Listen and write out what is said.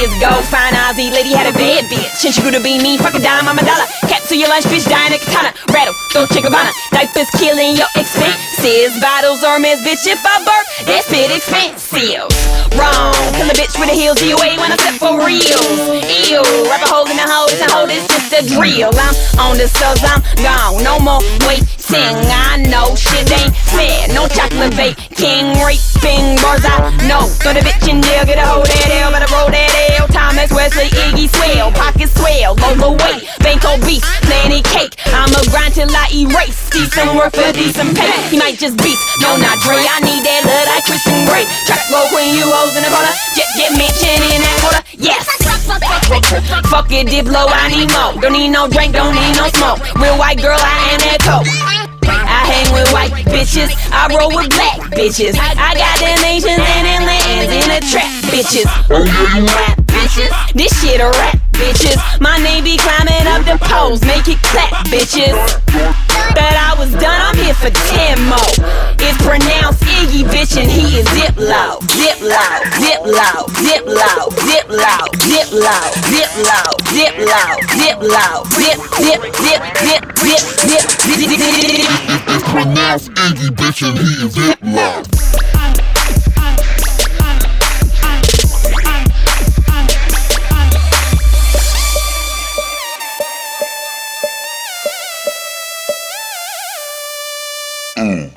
years ago, fine Aussie lady had a bad bitch. And she to be me, fuck a dime, I'm a dollar. Capsule your lunch, bitch, dying at katana. Rattle, don't check a Diapers killing your expenses. Bottles or miss, bitch, if I burp, that's bit expensive. Wrong, kill a bitch with the heels away when I step for real. Ew, rap a hole in the hole, it's a hole, it's just a drill. I'm on the cells, I'm gone, no more waiting. I know shit ain't fair, no chocolate bait, king raping bars. I know, throw the bitch in jail, get a hold Thomas Iggy swell, pocket swell, go away, banko beast, plenty cake. I'ma grind till I erase, decent work for decent pay. He might just beast, no not Dre. I need that love like Christian Grey. Track roll queen, you hoes in the corner, jet get mentioned in that quarter. Yes. Fuck it, Diplo, I need more. Don't need no drink, don't need no smoke. Real white girl, I am that coke. I hang with white bitches, I roll with black bitches. I got them Asians and lands in the trap bitches. Oh yeah, you rap bitches. This shit a rap bitches. My name be climbing up the poles, make it clap bitches. But I was done, I'm here for 10 more. It's pronounced Iggy bitch and he is zip loud, zip loud, zip loud, zip loud, zip loud, zip loud, zip loud, zip loud, zip loud, zip, zip, zip, zip, zip, zip, zip, zip, zip. It's pronounced Iggy bitch and he is zip loud. un